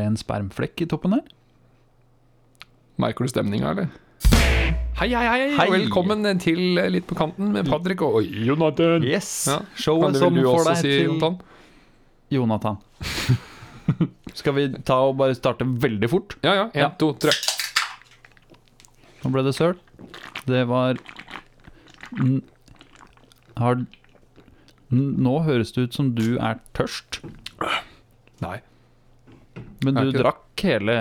det en spermflekk i toppen her? Merker du stemninga, eller? Hei, hei, hei, Hei. Velkommen til Litt på kanten med Patrick og Jonathan. Yes! Ja. Showet som får deg si, til Jonathan? Jonathan. Skal vi ta og bare starte veldig fort? Ja, ja. En, Ja. to, tre. Nå ble det søl. Det var N- Har N- Nå høres det ut som du er tørst, Nei. Men du ikke- drakk hele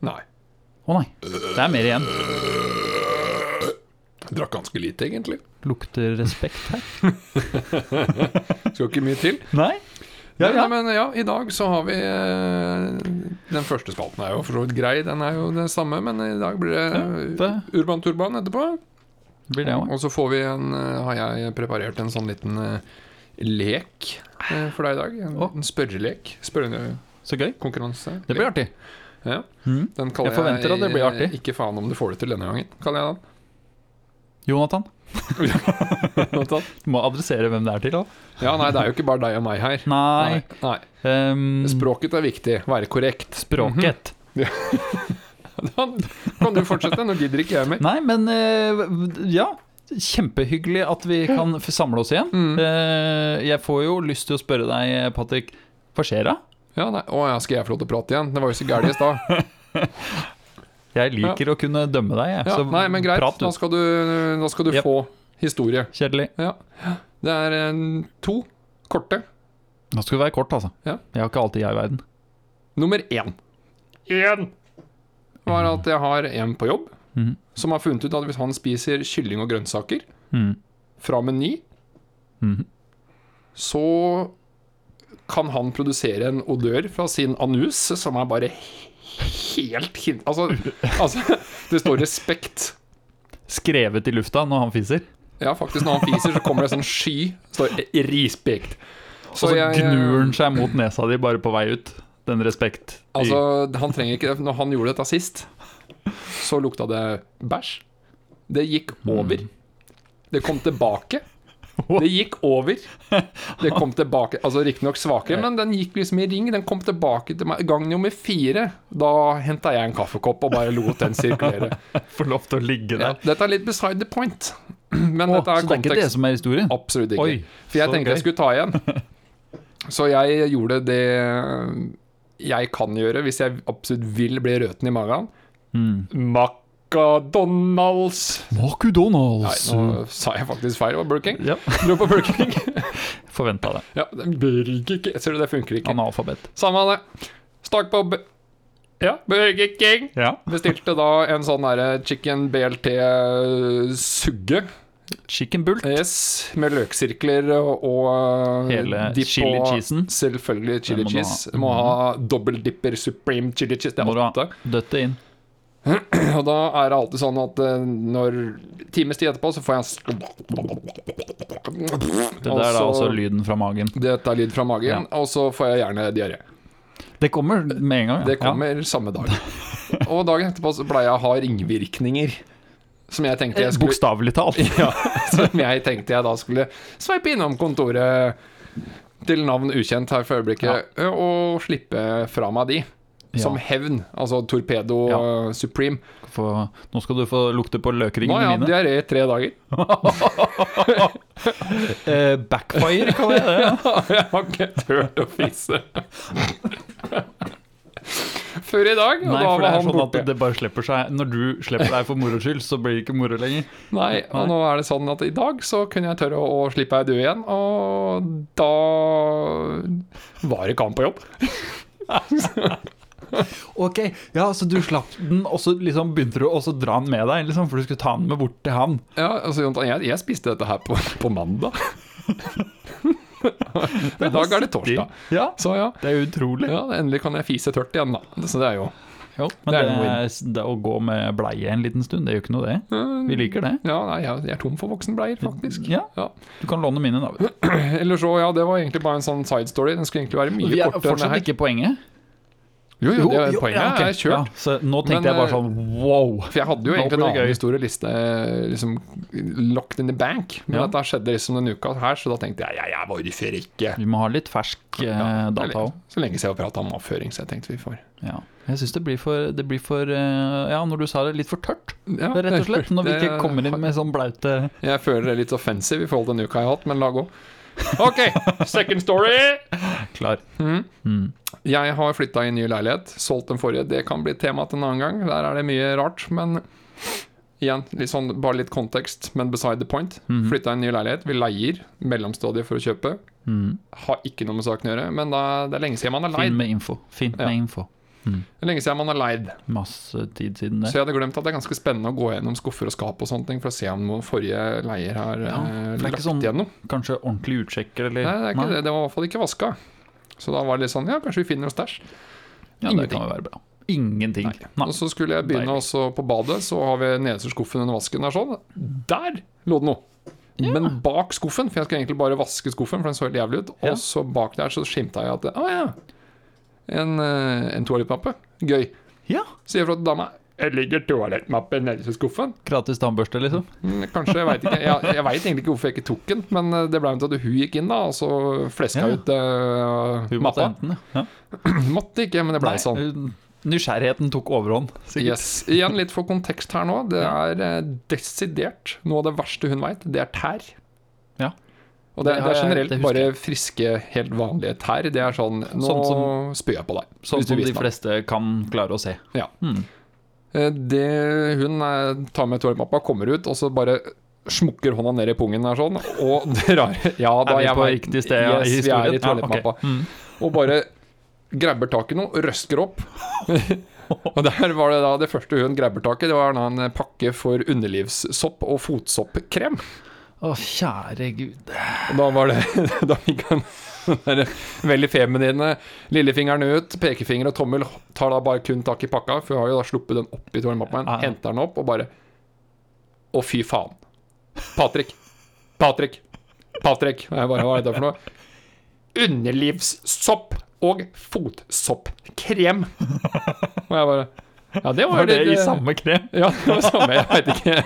Nei. Å nei, det er mer igjen. Jeg drakk ganske lite, egentlig. Lukter respekt her. Skal ikke mye til. Nei? Ja, Nei, ja. Men ja, i dag så har vi eh, Den første spalten er jo for så vidt grei, den er jo det samme, men i dag blir det det- Urban Turban etterpå. Blir det òg. Og så får vi en eh, Har jeg preparert en sånn liten eh, lek for deg i dag. En, en spørrelek. Så gøy. Konkurranse. Det blir artig. Ja, Mm. den kaller Jeg forventer at det blir artig. Ikke faen om du får det til denne gangen, kaller jeg den. Jonathan, Jonathan. du må adressere hvem det er til. da Ja, nei, det er jo ikke bare deg og meg her. Nei. nei. Um, Språket er viktig. Være korrekt. språket. Da kan du fortsette. Nå gidder ikke jeg mer. Nei, men eh, ja. Kjempehyggelig at vi kan samle oss igjen. Mm. Eh, jeg får jo lyst til å spørre deg, Patrick, hva skjer da? Ja, nei. Å ja, skal jeg få lov til å prate igjen? Det var jo så gærent i stad. Jeg liker å kunne dømme deg, jeg. Ja, så nei, men greit. prat du. Da skal du, da skal du yep. få historie. Kjedelig. Ja. Det er en, to korte. Nå skal du være kort, altså. Ja. Jeg har ikke alltid jeg i verden. Nummer én. Én var at jeg har en på jobb Mhm. som har funnet ut at hvis han spiser kylling og grønnsaker mm. fra Meny, Mhm. så kan han produsere en odør fra sin anus som er bare helt hin... Altså, altså det står respekt. Skrevet i lufta når han fiser. Ja, faktisk, når han fiser, så kommer det en sånn sky. Står respekt. Og så jeg- eh, gnur han seg mot nesa di bare på vei ut. Den respekt. Altså, han trenger ikke det. Når han gjorde dette sist, så lukta det bæsj. Det gikk over. Det kom tilbake. Det gikk over. Det kom tilbake. Altså Riktignok svakere, men den gikk liksom i ring. Den kom tilbake til meg gang nummer fire. Da henta jeg en kaffekopp og bare lot den sirkulere. Få lov til å ligge Ja, der. dette er litt beside the point. Men oh, dette er så det er ikke det som er historien? Absolutt ikke. Oi, For jeg tenkte tenkte jeg skulle ta igjen. Så jeg gjorde det jeg kan gjøre hvis jeg absolutt vil bli røten i magen. Mm. McDonald's. Nei, nå sa jeg faktisk feil. Det var Burger King. Ja, Dro på Burger King. forventa det. ja, er Burger King. Ser du, det funker ikke. Analfabet. Samme det. Stakk på B ja, Burger King. Ja. Bestilte da en sånn derre chicken BLT-sugge. Chicken bult. Yes, med løksirkler og, og Hele dipp chili cheesen. Selvfølgelig chili må ha. cheese. Må ha double dipper supreme chili cheese. Det er ha. åtte. Døtte inn. Og da er det alltid sånn at eh, når times tid etterpå, så får jeg Det der er altså lyden fra magen. Dette er lyd fra magen, og så får jeg gjerne diaré. Det kommer med en gang. ja. Det kommer samme dag. Og dagen etterpå så pleier jeg å ha ringvirkninger. Som jeg tenkte jeg skulle Bokstavelig talt. ja, Som jeg tenkte jeg da skulle sveipe innom kontoret til navn ukjent her for øyeblikket, og slippe fra meg de. Som hevn. Altså Torpedo Supreme. For, nå skal du få lukte på løkringene har Nå ja, mine. diaré i tre dager. Eh, backfire, kaller jeg det. Ja. jeg har ikke turt å fise. Før i dag, Nei, da for det er sånn at det bare slipper seg Når du slipper deg for moro skyld, så blir det ikke moro lenger. Nei, og nå er det sånn at i dag så kunne jeg tørre å, å slippe ei død igjen, og da var det ikke han på jobb. Ok, ja, så du slapp den, og så liksom begynte du å dra den med deg, liksom, for du skulle ta den med bort til han. Ja, altså Jontan, jeg, jeg spiste dette her på, på mandag. I dag er det torsdag. Ja, Så ja, det er utrolig. ja, endelig kan jeg fise tørt igjen, da. Så det er jo Jo, men Det det, det å gå med bleie en liten stund, det jo ikke noe det. Vi liker det. Ja, nei, jeg, er tom for voksenbleier, faktisk. Ja, Ja. du kan låne mine, da. Eller så, ja, det var egentlig bare en sånn side story. Den skulle egentlig være mye Vi er kortere fortsatt ikke poenget. Jo, jo, det, jo, poenget ja, ok. er kjørt. Ja, så nå tenkte Men, jeg bare eh, sånn wow. For jeg hadde jo egentlig en annen historie liste, liksom locked in the bank, men Ja. dette skjedde liksom denne uka her, så da tenkte jeg ja, jeg hvorfor ikke? Vi må ha litt fersk eh, Ja, data òg. Så lenge siden jeg har prata om avføring, så jeg tenkte vi får Ja. Jeg syns det blir for, det blir for eh, Ja, når du sa det, litt for tørt, ja, rett og slett. Når vi ikke kommer inn med sånn blaute Jeg føler det er litt offensive i forhold til den uka jeg har hatt, men la gå. OK, second story. Klar. Mm. Mm. Jeg har flytta i en ny leilighet, solgt den forrige. Det kan bli tema til en annen gang. Der er det mye rart, men igjen, litt sånn, bare litt kontekst, men beside the point. Mm. Flytta i en ny leilighet. Vi leier mellomstadiet for å kjøpe. Mm. Har ikke noe med saken å gjøre, men da, det er lenge siden man har Fint leid. med info. Fint Ja. med info. Det er lenge siden man har leid. Masse tid siden det. Så jeg hadde glemt at det er ganske spennende å gå gjennom skuffer og skap og sånne ting for å se om noen forrige leier har Ja, eh, det lagt sånn- gjennom. Kanskje ordentlig utsjekker, eller Nei, det er ikke det. Det var i hvert fall ikke vaska. Så da var det litt sånn Ja, kanskje vi finner noe stæsj. Ja, det Ingenting. kan jo være bra. Ingenting. Nei. Og så skulle jeg begynne Deilig. også på badet, så har vi nederste skuffen under vasken der sånn. Der lå det noe. Ja. Men bak skuffen, for jeg skulle egentlig bare vaske skuffen, for den så helt jævlig ut. Og så bak der så skimta jeg at Å ja, en, eh, en toalettmappe. Gøy. Ja. Sier fra til dama Jeg ligger toalettmappe nederst i skuffen. Gratis tannbørste, liksom. Mm, Kanskje, jeg veit ikke. Jeg, jeg veit egentlig ikke hvorfor jeg ikke tok den, men eh, det ble til at hun gikk inn da, og så fleska Ja. ut uh, Hun mappa. Måtte, ja. Måtte ikke, men det ble sånn. Nysgjerrigheten tok overhånd, sikkert. Yes. Igjen litt for kontekst her nå. Det er desidert noe av det verste hun veit, det er tær. Ja. Og det, Det er generelt det bare friske, helt vanlige tær. Det er sånn Nå Sånn som- spyr jeg på deg. Sånn som de fleste kan klare å se. Ja. Mm. Eh, Det hun eh, tar med toalettmappa, kommer ut, og så bare smukker hånda ned i pungen der sånn, og drar Ja da, Er vi jeg på riktig sted yes, i historien? vi er i Ja, okay. toalettmappa. Mm. og bare grabber tak i noe, røsker opp. og der var det da det første hun grabber tak i, det var en pakke for underlivssopp og fotsoppkrem. Å, kjære gud. Og da var det Da fikk han den veldig feminine lillefingeren ut, pekefinger og tommel, tar da bare kun tak i pakka, for hun har jo da sluppet den opp i tårnmappen, Ja, henter den opp og bare Å, fy faen. Patrick. Patrick. Patrick. Jeg bare, hva er det for noe? Underlivssopp og fotsoppkrem. Og jeg bare Ja, det var, Var det litt, i eh, samme krem? Ja, det var samme. Jeg veit ikke.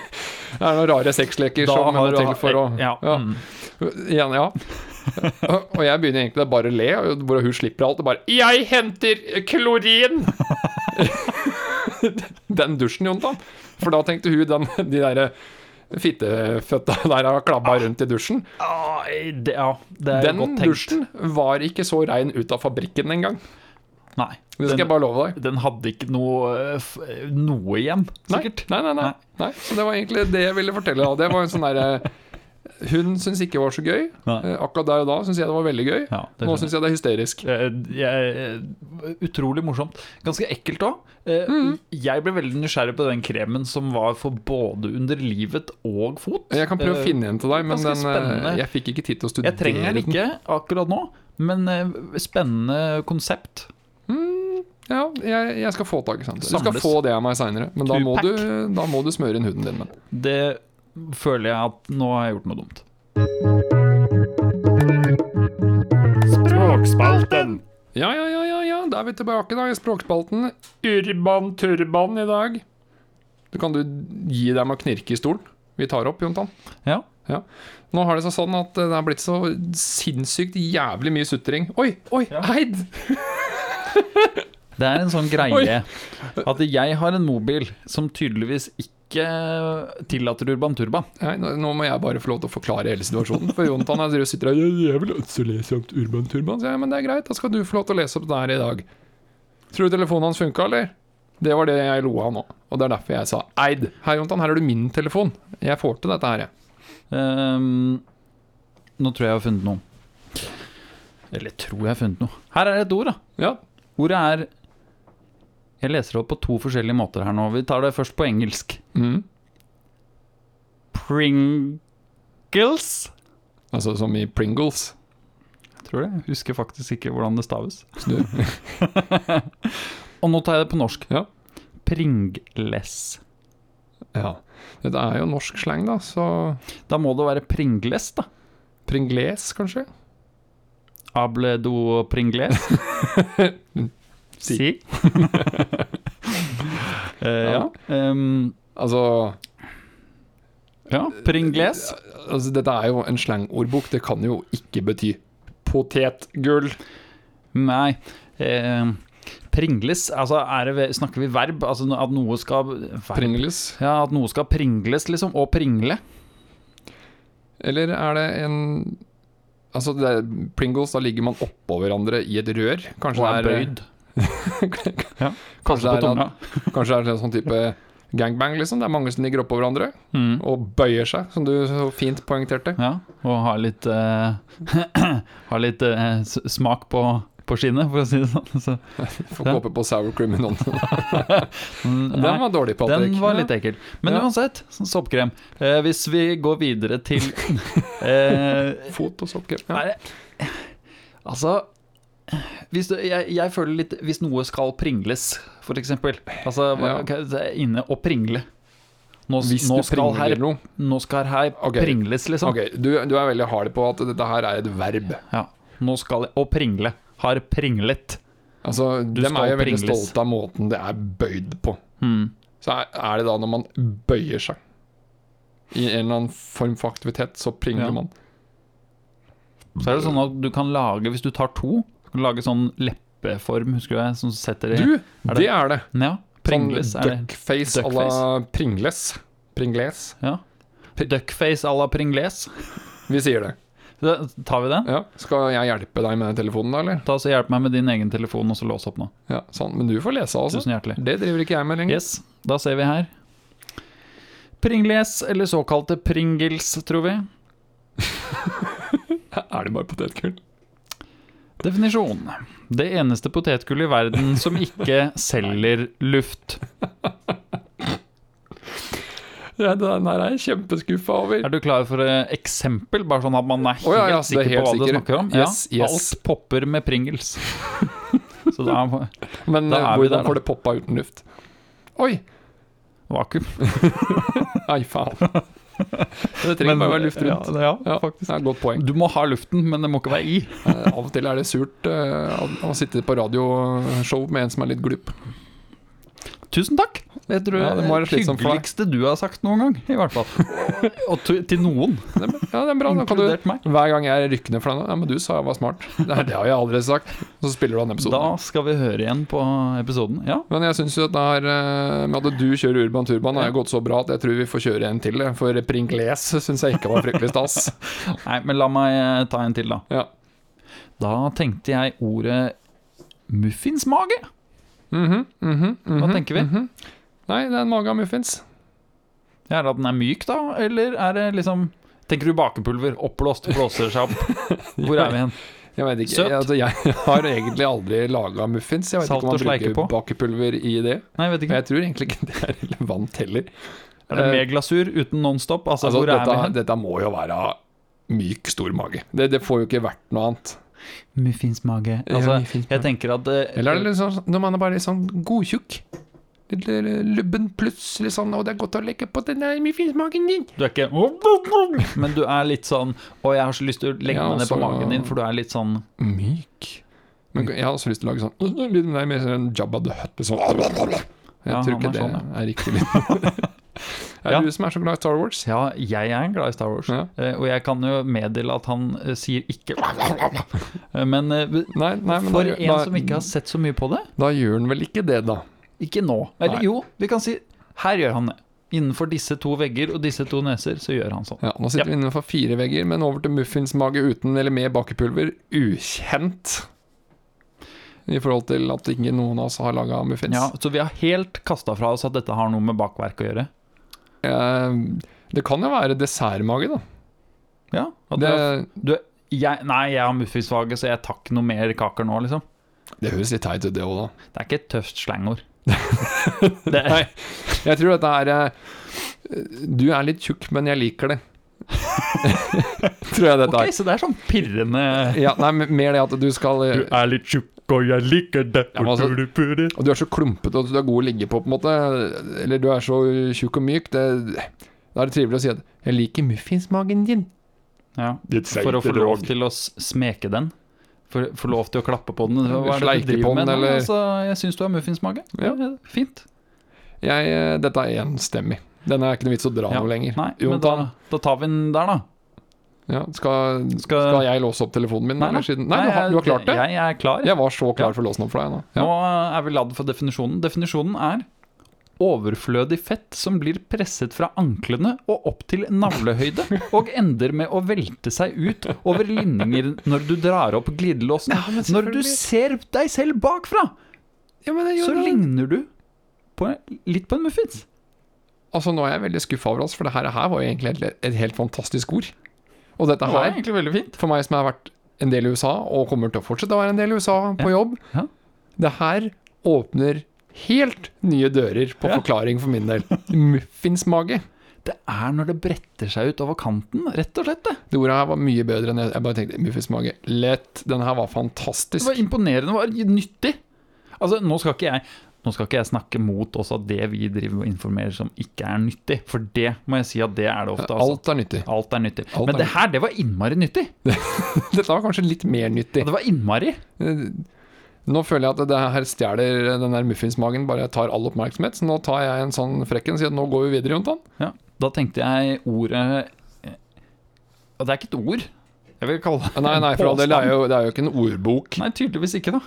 Det er noen rare sexleker Da som har må til for å ja, ja. mm. Igjen, ja. Og jeg begynner egentlig bare å le, hvor hun slipper alt og bare 'Jeg henter klorin!' den dusjen, Jontan. For da tenkte hun den, de der fitteføtta der har klabba rundt i dusjen. Å, det, ja, det Den dusjen var ikke så rein ut av fabrikken engang. Nei. Det skal Den, jeg bare love deg. den hadde ikke noe, eh, noe igjen, sikkert. Nei, nei, nei, nei. nei. Så det var egentlig det jeg ville fortelle. Da. Det var en sånn der, Hun syns ikke det var så gøy. Nei. Eh, Akkurat der og da syns jeg det var veldig gøy. Ja, Nå syns jeg det er hysterisk. Jeg, jeg, utrolig morsomt. Ganske ekkelt òg. Mm. Jeg ble veldig nysgjerrig på den kremen som var for både under livet og fot. Jeg kan prøve å Eh, finne en til deg, men den, eh, jeg fikk ikke tid til å studere Jeg trenger den ikke akkurat nå, men eh, spennende konsept. Ja, jeg, jeg skal få tak i sånt. Du skal få det av meg seinere, men da må, du, da må du smøre inn huden din. Men. Det føler jeg at nå har jeg gjort noe dumt. Språkspalten. Ja, ja, ja, ja, ja, da er vi tilbake da i språkspalten. Urban turban i dag. Du kan du gi deg med å knirke i stolen? Vi tar opp, Jontan. Ja. Nå har det seg sånn at det har blitt så sinnssykt jævlig mye sutring. Oi, oi, Ja. Eid! Det er en sånn greie at jeg har en mobil som tydeligvis ikke tillater Urban Turba. Nei, nå, må jeg bare få lov til å forklare hele situasjonen. For Jontan jeg og sitter her Jeg vil også lese opp Urban Turba. Så jeg, men det er greit, da skal du få lov til å lese opp det her i dag. Tror du telefonen hans funka, eller? Det var det jeg lo av nå. Og det er derfor jeg sa Eid. Hei, Jontan, her har du min telefon. Jeg får til dette her, jeg. Um, nå tror jeg jeg har funnet noe. Eller tror jeg har funnet noe. Her er et ord, da. Ja. Ordet er Jeg leser det opp på to forskjellige måter her nå. Vi tar det først på engelsk. Mm. Pringles. Altså som i Pringles. Tror det. Jeg husker faktisk ikke hvordan det staves. Og nå tar jeg det på norsk. Ja. Pringles. ja. Dette er jo norsk slang, da, så Da må det være pringles, da. Pringles, kanskje? Able do pringles. Si. Si. uh, ja. Um, Altså, ja. Pringles. altså Dette er jo en slangordbok. Det kan jo ikke bety potetgull. Nei. Uh, pringles, altså det, snakker vi verb? Altså at noe skal verb. Pringles. Ja, at noe skal pringles, liksom. Og pringle. Eller er det en Altså, det Pringles, da ligger man oppå hverandre i et rør. Kanskje Og er det er bøyd. Ja, Kanskje det er, tunga. kanskje det er en sånn type gangbang, liksom. Det er mange som ligger oppå hverandre Mm. og bøyer seg, som du så fint poengterte. Ja, og har litt uh, Har litt uh, smak på, på skinnet, for å si det sånn. Så, Får Ja. håpe på sour cream i noen. Den var dårlig, Patrick. den var litt ekkel. Men Ja. uansett, sånn soppkrem. Eh, hvis vi går videre til eh, Fot og soppkrem. Ja. Altså hvis du, jeg, jeg føler litt Hvis noe skal pringles, eksempel. Altså Ja. inne og pringle. Nå, nå, skal her, nå skal her okay. pringles, liksom. Okay. du, du er veldig hard på at dette her er et verb. Ja. Nå skal jeg, Å pringle. Har pringlet. Altså, Dem er jo veldig pringles. stolte av måten det er bøyd på. Mm. Så er, det da når man bøyer seg i en eller annen form for aktivitet, så pringler Ja. man. Så er det sånn at du kan lage, hvis du tar to, kan du lage sånn leppeform, husker du det? Som setter i Du, Er det- det er det. Ja. Pringles sånn er det. duckface à la Pringles. Pringles. Ja. Duckface à la pringles. Vi sier det. Da tar vi det? Ja. Skal jeg hjelpe deg med den telefonen, da, eller? Ta så Hjelp meg med din egen telefon, og så lås opp nå. Ja, sånn. Men du får lese, altså. Tusen hjertelig. Det driver ikke jeg med lenger. Yes, da ser vi her. Pringles, eller såkalte Pringles, tror vi. Er det bare potetgull? Definisjon. Det eneste potetgullet i verden som ikke selger luft. Ja, den her er jeg kjempeskuffa over. Er du klar for et eksempel, bare sånn at man er helt oh, ja, ja, er sikker helt på hva du snakker om? Yes, ja, yes. Alt popper med Pringles. Så da Men Da eh, er hvordan får det poppa uten luft? Oi! vakuum. Nei, faen. Det trenger bare være luft rundt. Ja, ja, Ja, faktisk. det et godt poeng. Du må ha luften, men det må ikke være i. Eh, Av og til er det surt uh, å sitte på radioshow med en som er litt glup. Tusen takk. Det tror Ja, det må være det slitsomt for deg. hyggeligste du har sagt noen gang, i hvert fall. Og, til, noen, Ja, det er bra. Da kan du, inkludert meg. hver gang jeg rykker ned for deg nå Ja, men du sa jeg var smart. Det, det har jeg aldri sagt. Så spiller du an episoden. Da skal vi høre igjen på episoden. Ja, Men jeg syns jo at det her eh, med at du kjører Urban Turban, har gått så bra at jeg tror vi får kjøre en til. For Pringles syns jeg ikke var fryktelig stas. Nei, men la meg eh, ta en til, da. Ja. Da tenkte jeg ordet muffinsmage. Mhm, mm -hmm, Hva tenker vi? mhm. Nei, det er en mage av muffins. Er det at den er myk, da? Eller er det liksom Tenker du bakepulver? Oppblåst, blåser seg opp? Hvor er vi hen? Jeg vet ikke. Søt. Jeg, altså, jeg har egentlig aldri laga muffins. Jeg vet Salt ikke om man bruker på? bakepulver i det. Nei, jeg vet Og ikke. jeg tror egentlig ikke det er relevant heller. Er det Eh, med glasur uten Nonstop? Altså, Altså, hvor er dette, vi hen? dette må jo være myk, stor mage. Det, det får jo ikke vært noe annet. Muffinsmage. Ja, Altså, muffinsmage. jeg tenker at eh, Eller er det sånn når man er bare litt sånn godtjukk? Litt eh, lubben plutselig sånn 'Å, det er godt å legge på den der muffinsmagen din'. Du er ikke Men du er litt sånn Å, jeg har så lyst til å legge Ja, meg ned på altså- magen din, for du er litt sånn Myk. Men jeg har også lyst til å lage sånn Litt mer sånn Jabba the Hutt. Sånn. Jeg Ja, tror ikke er det sånn, er riktig. er Ja. det du som er så glad i Star Wars? Ja, jeg er glad i Star Wars. Ja. Eh, og jeg kan jo meddele at han eh, sier ikke Eh, Men Nei, nei, men for da, en da, som ikke har sett så mye på det da gjør han vel ikke det, da. Ikke nå. Eller Nei. jo, vi kan si Her gjør han det. Innenfor disse to vegger og disse to neser, så gjør han sånn. Ja, Nå sitter vi innenfor fire vegger, men over til muffinsmage uten eller med bakepulver. Ukjent. I forhold til at ikke noen av oss har laga muffins. Ja, så vi har helt kasta fra oss at dette har noe med bakverk å gjøre. Eh, det kan jo være dessertmage, da. Ja, Det, du du, jeg, Nei, jeg har muffinsmage, så jeg tar ikke noe mer kaker nå, liksom. det høres litt teit ut, det òg, da. Det er ikke et tøft slangord. Nei, jeg tror dette er eh, Du er litt tjukk, men jeg liker det. tror jeg dette ok, er. så det er sånn pirrende Ja, nei, mer det at du skal Du er litt tjukk, og jeg liker det. Ja, altså- Og du er så klumpete og du er god å ligge på, på en måte. Eller du er så tjukk og myk. Det, da er det trivelig å si at 'jeg liker muffinsmagen din'. Ja, for å få lov til å smeke den. Får, får lov til å klappe på den. Hva er det du Sleike driver på den, med? Eller- Altså, jeg syns du har muffinsmage. Ja. Fint. Jeg, eh, dette er enstemmig. Den er ikke noe vits å dra Ja. noe lenger. Nei, men da, da tar vi den der, da. Ja, skal, Skal- skal jeg låse opp telefonen min? Nei, nei. siden? nei du, har, du har klart det? Jeg, jeg er klar. Jeg var så klar Ja. for å låse den opp for deg nå. Nå er vi ladd for definisjonen. Definisjonen er overflødig fett som blir presset fra anklene og opp til navlehøyde, og ender med å velte seg ut over linninger når du drar opp glidelåsen. når du ser deg selv bakfra, Ja, så det. ligner du på, litt på en muffins. Altså, nå er jeg veldig skuffa over oss, for det her var jo egentlig et, et helt fantastisk ord. Og dette Det var her, egentlig veldig fint. for meg som har vært en del i USA, og kommer til å fortsette å være en del i USA på jobb, Ja. det her åpner helt nye dører på forklaring for min del. Muffinsmage. Det er når det bretter seg ut over kanten, rett og slett. det. Det ordet her var mye bedre enn jeg, jeg bare tenkte. Muffinsmage. Lett. Den her var fantastisk. Det var imponerende, det var nyttig. Altså, nå skal ikke jeg nå skal ikke jeg snakke mot også det vi driver og informerer som ikke er nyttig, for det må jeg si at det er det ofte. Altså. Alt er nyttig. Alt er nyttig. Alt Men er det her, det var innmari nyttig. Dette var kanskje litt mer nyttig. Ja, det var innmari. Eh, Nå føler jeg at det her stjeler den der muffinsmagen, bare jeg tar all oppmerksomhet. Så nå tar jeg en sånn frekken og sier at nå går vi videre, Jontan. Ja. Da tenkte jeg ordet eh, Og det er ikke et ord. Jeg vil kalle det Nei, nei, for det er jo, det er jo ikke en ordbok. Nei, tydeligvis ikke, da.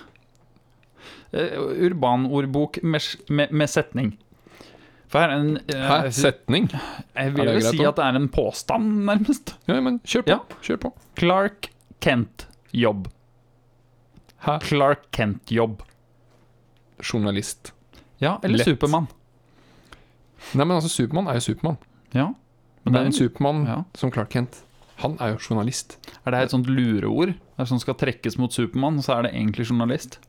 Eh, Urbanordbok med, med, med setning. For her er en eh, Hæ? Setning? Jeg vil jo si at det er en påstand, nærmest. Ja, men kjør på. Ja. Kjør på. Clark Kent-jobb. Hæ? Clark Kent-jobb. Journalist. Ja, eller Lett. Supermann. Nei, men altså, Supermann er jo Supermann. Ja. Men Men er, Supermann ja. som Clark Kent, han er jo journalist. er det et sånt lureord Det er som skal trekkes mot Supermann, så er det egentlig journalist?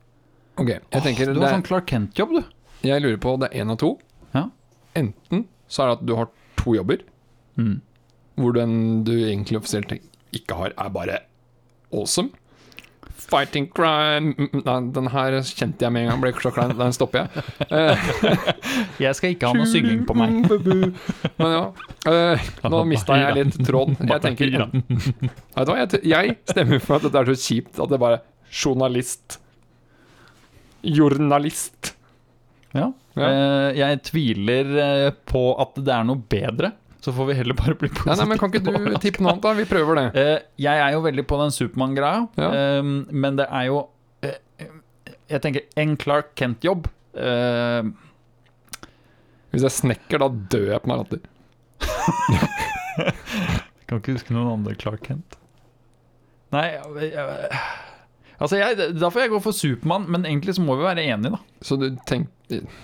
Ok, jeg tenker du det har er, sånn Clark Kent-jobb, du. Jeg lurer på, det er én av to. Ja. Enten så er det at du har to jobber, Mm. hvor den du egentlig offisielt ikke har, er bare awesome. Fighting crime Mm, mm, Nei, den her kjente jeg med en gang, ble så klein. Den stopper jeg. Jeg skal ikke ha noe synging på meg. Men ja. eh, nå mista jeg litt tråden. Jeg tenker Vet du hva, jeg, jeg stemmer for at dette er så kjipt at det bare Journalist. Journalist. Ja. Ja. Eh, jeg tviler eh, på at det er noe bedre. Så får vi heller bare bli Nei, positive. nei, men Kan ikke du tippe noe annet, da? Vi prøver det. Eh, jeg er jo veldig på den Supermann-greia, Ja. eh, men det er jo eh, Jeg tenker en Clark Kent-jobb. Eh, Hvis jeg snekker, da dør jeg på meg latter. kan ikke huske noen andre Clark Kent. Nei jeg, jeg, Altså, jeg, da får jeg gå for Supermann, men egentlig så må vi være enige, da. Så du tenk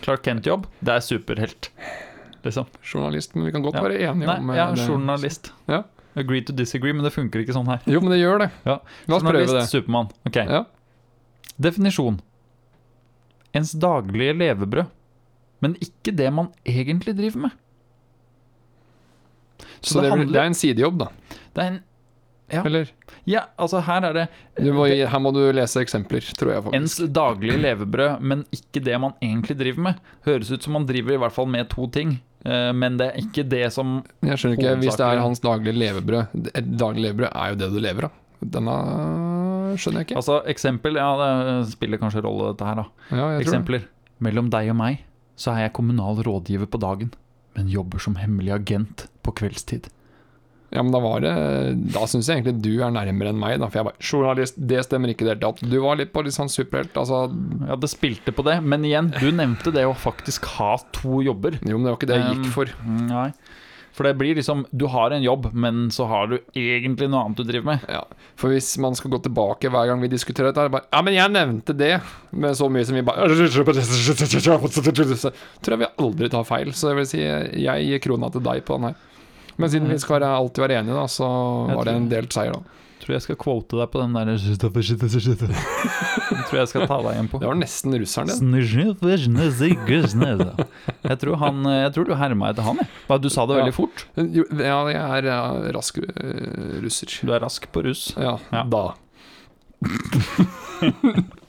Clark Kent-jobb, det er superhelt. Liksom. journalist, men vi kan godt Ja. være enige Nei, om eh, ja, det. journalist. Ja. Agree to disagree, men det funker ikke sånn her. Jo, men det gjør det. Ja. La oss prøve det. Supermann. Ok. Ja. Definisjon. Ens daglige levebrød, men ikke det man egentlig driver med. Så det, er- det er en sidejobb, da. det er en Ja. Eller? Ja, altså her er det Du må, her må du lese eksempler, tror jeg faktisk. ens daglige levebrød, men ikke det man egentlig driver med. Høres ut som man driver i hvert fall med to ting, eh, men det er ikke det som Jeg skjønner ikke, Hvis det er hans daglige levebrød Et daglig levebrød er jo det du lever av. Denne skjønner jeg ikke. Altså, eksempel Ja, det spiller kanskje rolle, dette her, da. Ja, jeg tror det. Eksempler. Mellom deg og meg så er jeg kommunal rådgiver på dagen, men jobber som hemmelig agent på kveldstid. Ja, men da var det Da syns jeg egentlig du er nærmere enn meg, da. For jeg bare Journalist, det stemmer ikke i det hele tatt. Du var litt på litt sånn superhelt. Altså Ja, det spilte på det, men igjen, du nevnte det å faktisk ha to jobber. Jo, men det var ikke det jeg Um, gikk for. Um, Nei. For det blir liksom Du har en jobb, men så har du egentlig noe annet du driver med. Ja, For hvis man skal gå tilbake hver gang vi diskuterer dette, er det bare Ja, men jeg nevnte det! Med så mye som vi bare tror jeg vi aldri tar feil. Så jeg vil si, jeg gir krona til deg på den her. Men siden vi skal alltid være enige, da, så Jeg var det en delt seier, da. Tror jeg skal quote deg på den der Tror jeg skal ta deg igjen på. Det var nesten russeren din. Jeg tror, han, jeg tror du herma etter han, jeg. Du sa det veldig fort. Ja, jeg er rask øh, russer. Du er rask på russ. Ja, Ja. da.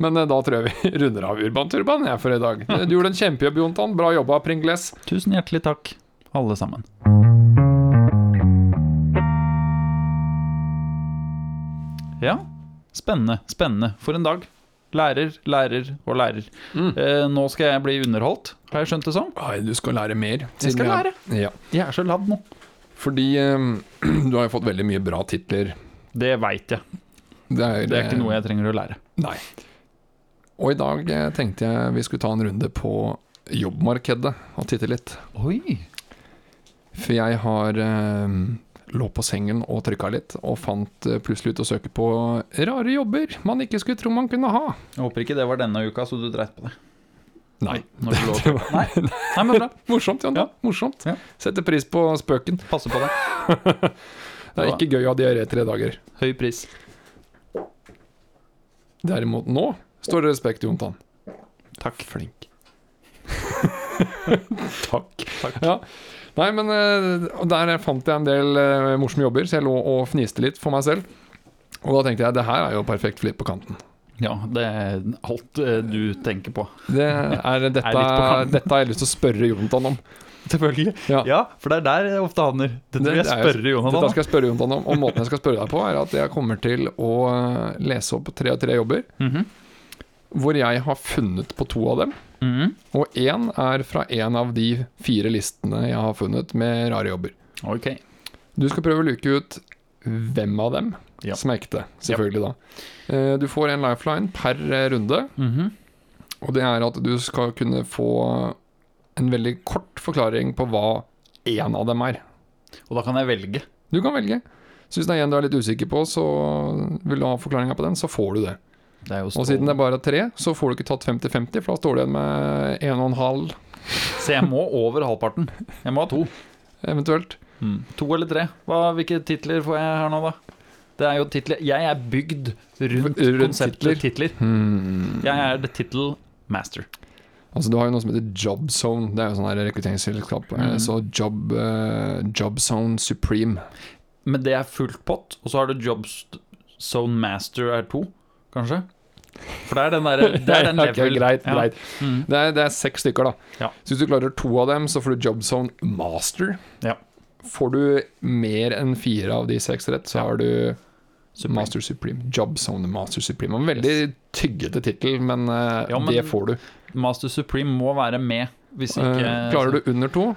Men eh, da tror jeg vi runder av Urban Turban jeg for i dag. Du gjorde en kjempejobb, Jontan. Bra jobba, Pringles. Tusen hjertelig takk, alle sammen. Ja. Spennende. Spennende. For en dag. Lærer, lærer og lærer. Mm. Eh, nå skal jeg bli underholdt, har jeg skjønt det som. Nei, du skal lære mer. Jeg skal lære. Ja. Jeg er så ladd nå. Fordi eh, du har jo fått veldig mye bra titler. Det veit jeg. Det er, Det er ikke noe jeg trenger å lære. Nei. Og i dag eh, tenkte jeg vi skulle ta en runde på jobbmarkedet og titte litt. Oi. For jeg har eh, lå på sengen og trykka litt, og fant eh, plutselig ut å søke på rare jobber man ikke skulle tro man kunne ha. Jeg håper ikke det var denne uka, så du dreit på det. Nei. Når du lå Det var Nei. Nei, men bra. morsomt, Jan. Ja. Morsomt. Ja. Setter pris på spøken. Passer på det. Det er ikke gøy å ha diaré tre dager. Høy pris. Derimot nå står det respekt, Jontan. Takk. Flink. Takk. Ja. Nei, men eh, der fant jeg en del eh, morsomme jobber, så jeg lå og fniste litt for meg selv. Og da tenkte jeg det her er jo perfekt flipp på kanten. Ja, det er alt eh, du tenker på. Det er, dette, Er på dette har jeg lyst til å spørre Jontan om. Selvfølgelig. Ja. Ja, for det er der jeg ofte havner. Dette vil jeg spørre er om. Dette skal jeg spørre Jontan om. Og måten jeg skal spørre deg på, er at jeg kommer til å lese opp tre og tre jobber, Mhm. Hvor jeg har funnet på to av dem. Mm. Og én er fra en av de fire listene jeg har funnet med rare jobber. Ok. Du skal prøve å luke ut hvem av dem Ja. som er ekte, selvfølgelig da. Eh, Du får en lifeline per runde. runde, -hmm. og det er at du skal kunne få en veldig kort forklaring på hva én av dem er. Og da kan jeg velge. Du kan velge. Så hvis det er en du er litt usikker på, så vil du ha forklaringa på den, så får du det. Det er jo Og siden det er bare er tre, så får du ikke tatt 50-50, for da står du igjen med en og en halv, Så jeg må over halvparten. Jeg må ha to. eventuelt. To eller tre. Hva, hvilke titler får jeg her nå, da? Det er jo titler Jeg er bygd rundt, Rundt konseptet titler. Hmm. Jeg er the title master. Altså Du har jo noe som heter Jobzone. Det er jo sånn her rekrutteringsselskap. Mm. Så Job, eh, Jobzone Supreme. Men det er fullt pott, og så har du jobzone Master er to, kanskje? For det er den derre Det er den Ok, level greit, ja. greit. Mm. Det er, det er seks stykker, da. Ja. Så hvis du klarer to av dem, så får du Jobzone Master. Ja. Får du mer enn fire av de seks rett, så har du Supreme. Master Supreme. Jobzone Master Supreme. En veldig tyggete tittel, men, eh, men- det får du. Master Supreme må være med, hvis ikke Eh, klarer du under to,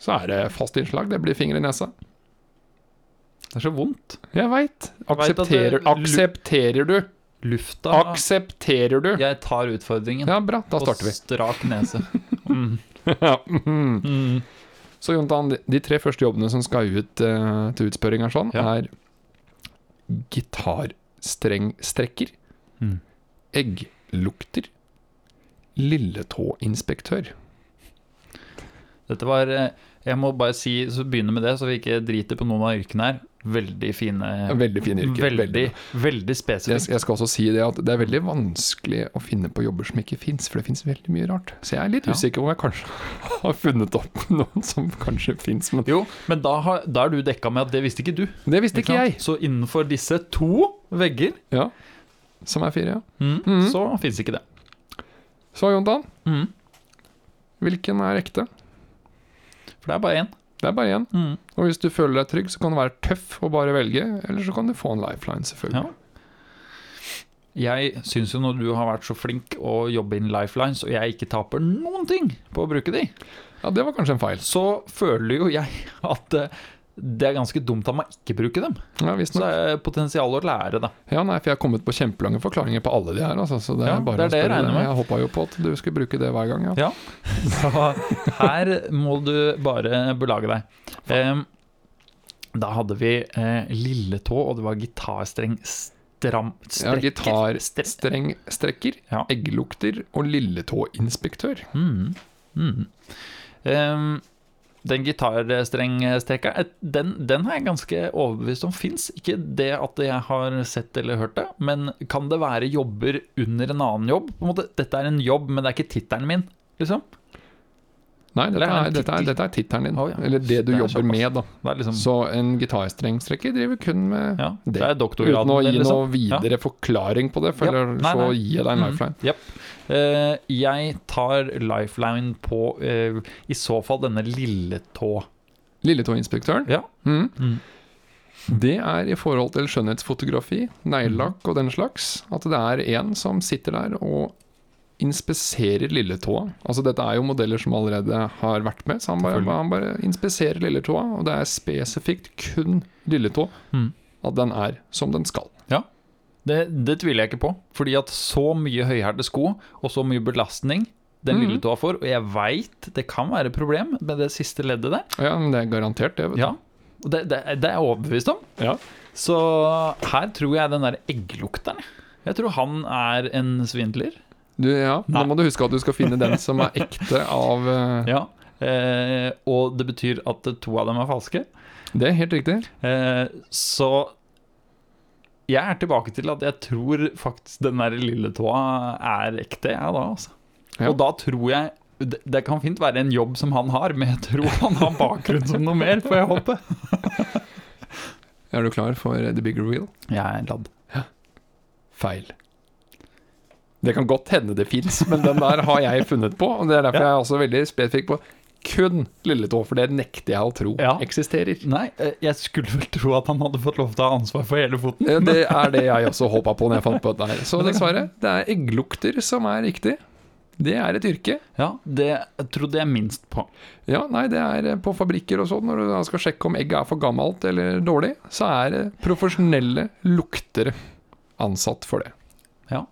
så er det fast innslag. Det blir finger i nesa. Det er så vondt. Jeg veit. vet Aksepterer, aksepterer du? Lufta Aksepterer du? Jeg tar utfordringen. Ja, bra. Da starter vi. strak nese. Mm. Ja, mm. Mm. Så Jontan, de, tre første jobbene som skal ut uh, til utspørring er sånn, Ja. er gitarstrengstrekker, Mm. egglukter, lilletåinspektør. Dette var eh, Jeg må bare si, så begynne med det, så vi ikke driter på noen av yrkene her. Veldig fine. Veldig fine yrker. Veldig, veldig veldig spesifikt. jeg skal også si det at det er veldig vanskelig å finne på jobber som ikke fins, for det fins veldig mye rart. Så jeg er litt Ja. usikker om jeg kanskje har funnet opp noen som kanskje fins, men Jo, men da, har, da er du dekka med at det visste ikke du. det visste ikke jeg. Så innenfor disse to vegger, Ja, Som er fire, ja. mm, mm. så fins ikke det. Så Jontan, Mm. hvilken er ekte? For det er bare én. Det er bare én. Mm. Og hvis du føler deg trygg, så kan du være tøff og bare velge, eller så kan du få en lifeline, selvfølgelig. Ja. Jeg syns jo når du har vært så flink å jobbe inn lifelines, og jeg ikke taper noen ting på å bruke de, Ja, det var kanskje en feil. så føler jo jeg at eh, det er ganske dumt at man ikke bruker dem. Ja, Så det er potensial å lære, da. Ja, nei, for jeg har kommet på kjempelange forklaringer på alle de her, altså, så det Ja, er bare det er det jeg spørre Jeg, Jeg håpa jo på at du skulle bruke det hver gang, ja. Ja. Så her må du bare belage deg. Um, da hadde vi uh, lilletå, og det var gitarstreng stram strekker. Ja, Stre- streng strekker, Ja. egglukter og lilletåinspektør. Mm. Mm. Em, den gitarstrengstrekka, eh, den, den er jeg ganske overbevist om fins. Ikke det at jeg har sett eller hørt det, men kan det være jobber under en annen jobb? På en måte, dette er en jobb, men det er ikke tittelen min, liksom. Nei, dette er det er, dette er, dette er tittelen din. Oh, ja. Eller det du Det er jobber med, da. Det liksom Så en gitarstrengstrekker driver kun med ja, det det. Uten å gi liksom. noe videre forklaring på det, for Ja. ellers Nei, så gir jeg deg en lifeline. lifeline. Yep. Uh, jeg tar lifeline på uh, i så fall denne lilletå. Lilletåinspektøren. Ja. Mm. Mm. Det er i forhold til skjønnhetsfotografi, neglelakk og den slags. At det er en som sitter der og inspiserer lilletåa. Altså Dette er jo modeller som allerede har vært med, så han bare, han bare inspiserer lilletåa. Og det er spesifikt kun lilletå Mm. at den er som den skal. Det, det tviler jeg ikke på. Fordi at så mye høyhælte sko og så mye belastning den mm. lilletåa får, og jeg veit det kan være et problem med det siste leddet der. Ja, men det er garantert det. vet. Ja, og det, det, det er jeg overbevist om. Ja. Så her tror jeg den der egglukteren Jeg tror han er en svindler. Du, ja. Da må du huske at du skal finne den som er ekte av eh, Ja. Eh, og det betyr at to av dem er falske. Det er helt riktig. Eh, så jeg er tilbake til at jeg tror faktisk den der lille tåa er ekte, jeg da, altså. Ja. Og da tror jeg det, det kan fint være en jobb som han har, men jeg tror han har bakgrunn som noe mer, får jeg håpe. Er du klar for the bigger wheel? Jeg er ladd. Feil. Det kan godt hende det fins, men den der har jeg funnet på. Og Det er derfor jeg er også veldig spesifikk på kun lilletå, for det nekter jeg å tro Ja. eksisterer. Nei, eh, jeg skulle vel tro at han hadde fått lov til å ha ansvar for hele foten. Eh, Det er det jeg også håpa på når jeg fant på dette her. Så dessverre, det er egglukter som er riktig. Det er et yrke. Ja, det trodde jeg minst på. Ja, nei, det er eh, på fabrikker og sånn, når du skal sjekke om egget er for gammelt eller dårlig, så er profesjonelle luktere ansatt for det. Ja.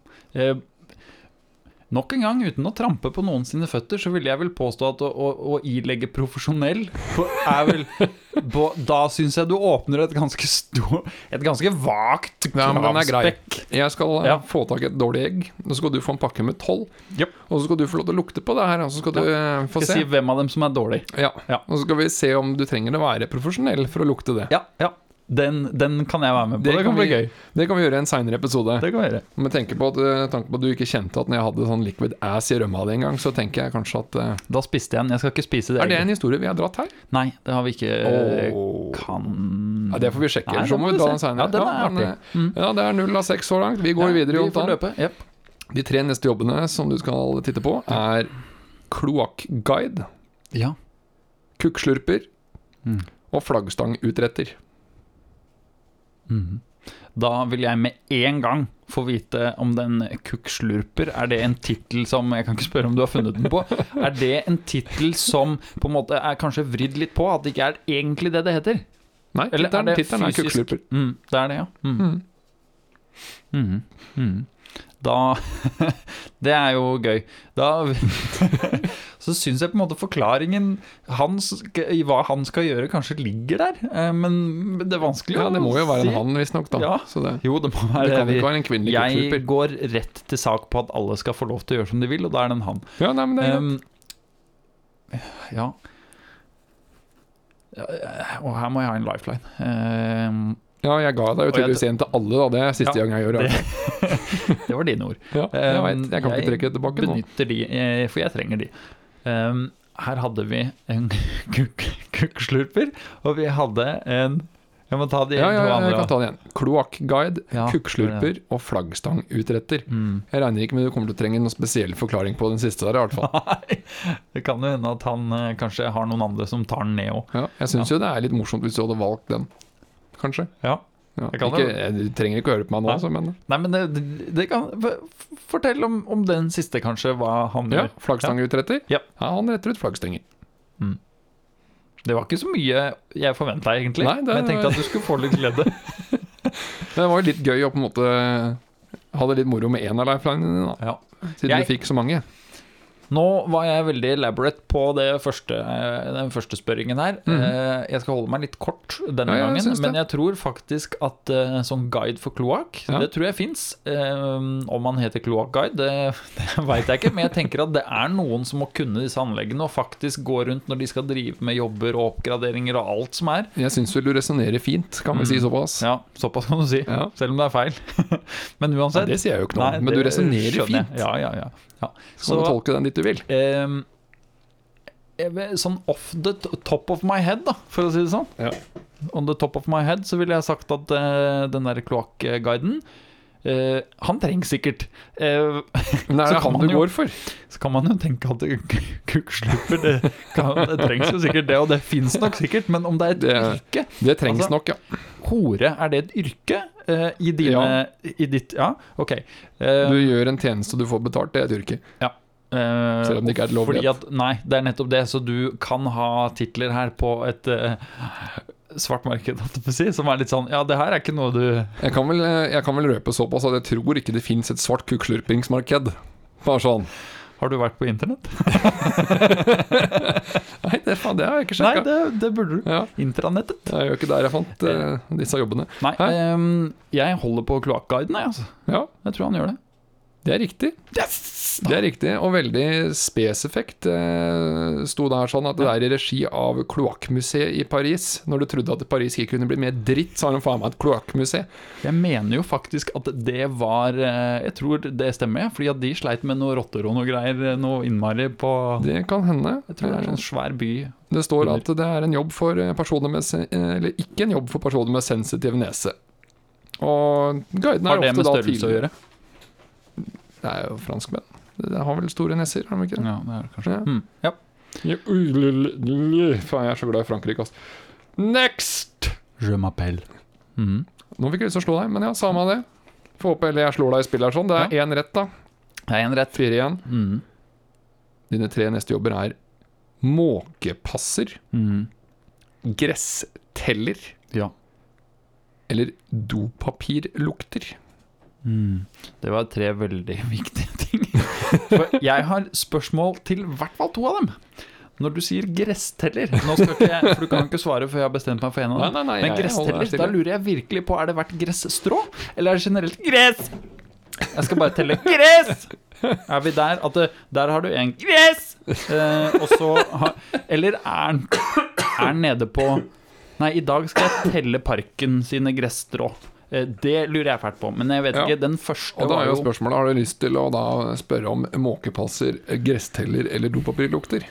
Nok en gang, uten å trampe på noen sine føtter, så vil jeg vel påstå at å, å, å ilegge profesjonell er vel på, Da syns jeg du åpner et ganske stor Et ganske vagt Ja, kravspekk. Jeg skal eh, Ja. få tak i et dårlig egg, og så skal du få en pakke med tolv. Japp. Og så skal du få lov til å lukte på det her, og så skal du eh, få Skal se. si hvem av dem som er dårlig. Ja. Ja. Og så skal vi se om du trenger å være profesjonell for å lukte det. Ja, ja. Den, den kan jeg være med på. Det Det, kan bli vi- gøy. Det kan vi gjøre i en seinere episode. Det kan vi gjøre. Med tanke på, at, eh, tanke på at du ikke kjente at når jeg hadde sånn liquid ass i rømma di en gang, så tenker jeg kanskje at uh, Da spiste jeg den. Jeg skal ikke spise det. Er det en historie vi har dratt her? Nei, det har vi ikke Oh. Kan Ja, det får vi sjekke. Nei, så må vi dra den senere. Ja, er men. Mm. ja, det er null av seks så langt. Vi går videre, Vi får løpe. Jep. De tre neste jobbene som du skal titte på, er kloakkguide, Ja. kukkslurper Mm. og flaggstangutretter. Da vil jeg med en gang få vite om den kukkslurper Er det en tittel som Jeg kan ikke spørre om du har funnet den på. Er det en tittel som på en måte er kanskje vridd litt på? At det ikke er egentlig det det heter? Nei, Eller er det tittelen er kukslurper. Mm, det er det, ja. Mm. Mm. Da Det er jo gøy. Da Så syns jeg på en måte forklaringen hans, hva han skal gjøre, kanskje ligger der. Eh, Men det er vanskelig Ja, det må jo være en han, visstnok. da. Ja. Så det, Jo, det må være det kan ikke være en kvinnelig. Jeg går rett til sak på at alle skal få lov til å gjøre som de vil, og da er det en han. Ja, nei, men det er. Um, ja. Ja, eh, Og her må jeg ha en lifeline. Um, Ja, jeg ga deg jo jeg- tydeligvis en til alle, da. Det er siste Ja, gang jeg gjør det. det var dine ord. Ja, jeg Um, vet. Jeg kan ikke trekke det tilbake nå. benytter de, eh, for jeg trenger de. Um, her hadde vi en kukk, kukkslurper, og vi hadde en Jeg må ta de Ja, ja, ja, jeg kan ta den igjen. Kloakkguide, Ja, kukkslurper og flaggstangutretter. Mm. Jeg regner ikke med du kommer til å trenge noen spesiell forklaring på den siste der, i hvert fall. Nei, det kan jo hende at han eh, kanskje har noen andre som tar den ned òg. Ja, jeg syns jo det er litt morsomt hvis du hadde valgt den, kanskje. Ja. Ja. Ikke, det. du trenger ikke å høre på meg nå, altså, men Nei, men det, det- kan Fortell om, om den siste, kanskje, hva han ja, gjør. flaggstangutretter. Ja. Ja, han retter ut flaggstenger. Det var ikke så mye jeg forventa, egentlig. Nei, det men jeg tenkte at du skulle få litt glede. Det var jo litt gøy å på en måte ha det litt moro med én av lifelinene, da. Ja. Siden Jeg- du fikk så mange. Nå var jeg veldig elaborate på det første, eh, den første spørringen her. Mm. Jeg skal holde meg litt kort denne Ja, gangen, jeg men jeg tror faktisk at sånn guide for kloakk, Ja. det tror jeg fins. Om han heter kloakkguide, det, det veit jeg ikke, men jeg tenker at det er noen som må kunne disse anleggene og faktisk gå rundt når de skal drive med jobber og oppgraderinger og alt som er. Jeg syns vel du resonnerer fint, kan vi si såpass. Mm. Ja, såpass kan du si, Ja. selv om det er feil. men uansett. det sier jeg jo ikke noe om, men du resonnerer fint. Ja, ja, ja. Ja. Så kan du tolke den dit du vil. Vet- sånn off the top of my head, da, for å si det sånn. Ja. On the top of my head så ville jeg sagt at eh, den der kloakkguiden uh, han trengs sikkert. Uh, Men er Så kan han man jo- går for? så kan man jo tenke at kukkslupper det, det trengs jo sikkert det, og det fins nok sikkert, men om det er et Det- yrke Det trengs Altså- nok, ja. Hore, er det et yrke eh, i dine I ditt Ja, ok. Uh, Du gjør en tjeneste du får betalt, det er et Ja. Uh, Selv om det ikke er lovlig. Nei, det er nettopp det, så du kan ha titler her på et svart marked, si, som er litt sånn Ja, det her er ikke noe du Jeg kan vel, jeg kan vel røpe såpass at jeg tror ikke det fins et svart kukkslurpingsmarked. Bare sånn. Har du vært på internett? Nei, det, faen, det har jeg ikke Nei, det, det burde du. Ja, Intranettet. det er jo ikke der jeg fant uh, disse jobbene. Nei, ehm, jeg holder på Kloakkguiden, jeg, altså. Ja, Jeg tror han gjør det. Det er riktig. Det er riktig, og veldig spesifikt eh, sto det her sånn at det er i regi av Kloakkmuseet i Paris. Når du trodde at Paris ikke kunne bli mer dritt, så har de faen meg et kloakkmuseum. Jeg mener jo faktisk at det var eh, Jeg tror det stemmer, fordi at de sleit med noe rotter og noe greier, eh, noe innmari på Det kan hende. Jeg tror det er en sånn svær by. Det står at det er en jobb for eh, personer med Eller ikke en jobb for personer med sensitiv nese. Og guiden er Har det ofte med da størrelse å gjøre? Det er jo franskmenn. De har vel store neser, har de ikke det? Ja, det er det kanskje. Ja. Mm, ja. Ja, Faen, jeg er så glad i Frankrike, ass. Next! Je m'appelle. Mm. Nå fikk jeg lyst til å slå deg, men ja, samme det. Får håpe eller jeg slår deg i spillet her sånn. Det er én rett, da. Det er en rett. Fire igjen. Mm. Dine tre neste jobber er måkepasser, mm. gressteller Ja. eller dopapirlukter. Mm. Det var tre veldig viktige ting. For jeg har spørsmål til i hvert fall to av dem. Når du sier gressteller Nå skal ikke jeg, For du kan ikke svare før jeg har bestemt meg for en av dem. Nei, nei, nei, Men gressteller, da lurer jeg virkelig på Er det vært gressstrå, eller er det generelt gress? Jeg skal bare telle gress! Er vi der at det, der har du en gress? Eh, og så har, Eller er den, nede på Nei, i dag skal jeg telle parken sine gresstrå. Eh, det lurer jeg fælt på. Men jeg vet Ja. ikke. Den første Og da er jo jo spørsmålet Har du lyst til å da spørre om måkepasser, gressteller eller dopapirlukter?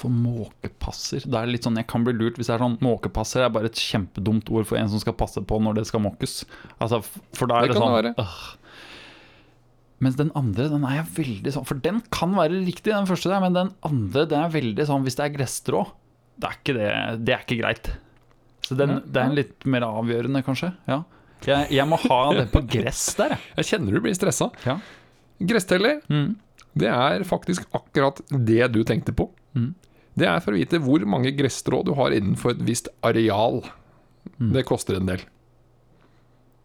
For måkepasser Det er litt sånn, Jeg kan bli lurt hvis det er sånn Måkepasser er bare et kjempedumt ord for en som skal passe på når det skal måkes. Altså, for da er Det det, sånn det være. «Åh». Mens den andre, den er jeg veldig sånn For den kan være riktig, den første der, men den andre, den er veldig sånn Hvis det er gresstrå, det er ikke, det, det er ikke greit. Så den, Ja, det er en litt mer avgjørende, kanskje. Ja. Jeg, jeg må ha det på gress der, jeg. Jeg kjenner du blir stressa. Ja. Gressteller, Mm. det er faktisk akkurat det du tenkte på. Mm. Det er for å vite hvor mange gresstrå du har innenfor et visst areal. Mm. Det koster en del.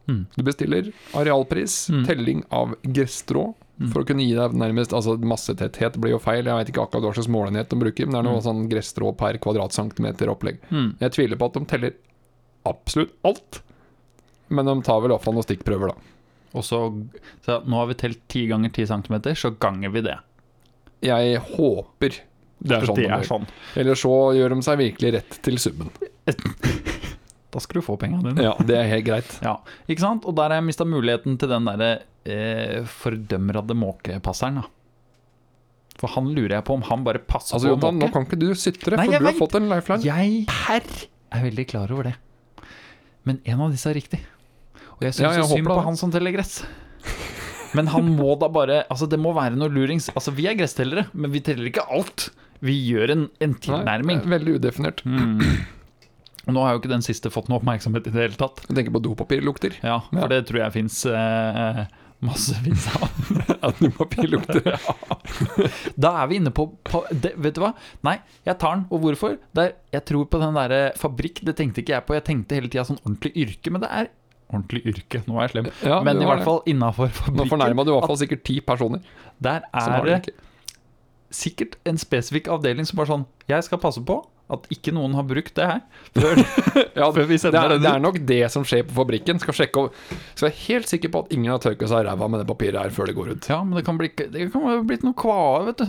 Mm. Du bestiller arealpris, Mm. telling av gresstrå, Mm. for å kunne gi deg nærmest Altså massetetthet blir jo feil, jeg vet ikke akkurat hva slags målenhet de bruker, men det er noe sånn gresstrå per kvadratcentimeter opplegg. Mm. Jeg tviler på at de teller absolutt alt, men de tar vel iallfall noen stikkprøver, da. Og så, så Nå har vi telt 10 ganger 10 cm, så ganger vi det. Jeg håper det er sånn. det er sånn. Eller så gjør de seg virkelig rett til summen. Da skal du få pengene dine. Ja, det er helt greit. Ja, ikke sant? Og der har jeg mista muligheten til den derre eh, fordømrede måkepasseren, da. For han lurer jeg på om han bare passer Altså, på Jonathan, nå kan ikke du sytre, Nei, for du har fått en lifeline. Jeg er veldig klar over det. Men en av disse er riktig. Og jeg syns Ja, jeg synd på han som teller gress. Men han må da bare Altså, det må være noe lurings. Altså, vi er gresstellere, men vi teller ikke alt. Vi gjør en, en Nei, tilnærming. veldig udefinert. Mm. Og nå har jo ikke den siste fått noe oppmerksomhet i det hele tatt. Jeg tenker på dopapirlukter. Ja, for Ja. det tror jeg fins eh, massevis av. At dopapirlukter Da er vi inne på, på det, Vet du hva? Nei, jeg tar den. Og hvorfor? Det er, jeg tror på den derre fabrikk. Det tenkte ikke jeg på. Jeg tenkte hele tida sånn ordentlig yrke, men det er ordentlig yrke. Nå er jeg slem. Ja, men i hvert fall innafor Nå fabrikken. fornærma du i hvert fall sikkert ti personer. Der er det sikkert en spesifikk avdeling som bare sånn Jeg skal passe på at ikke noen har brukt det her før, Ja, før vi det, er, det er nok det som skjer på fabrikken. Skal sjekke om Skal være helt sikker på at ingen har tørka seg i ræva med det papiret her før det går ut. Ja, men det kan bli Det kan ha blitt noe kvae, vet du.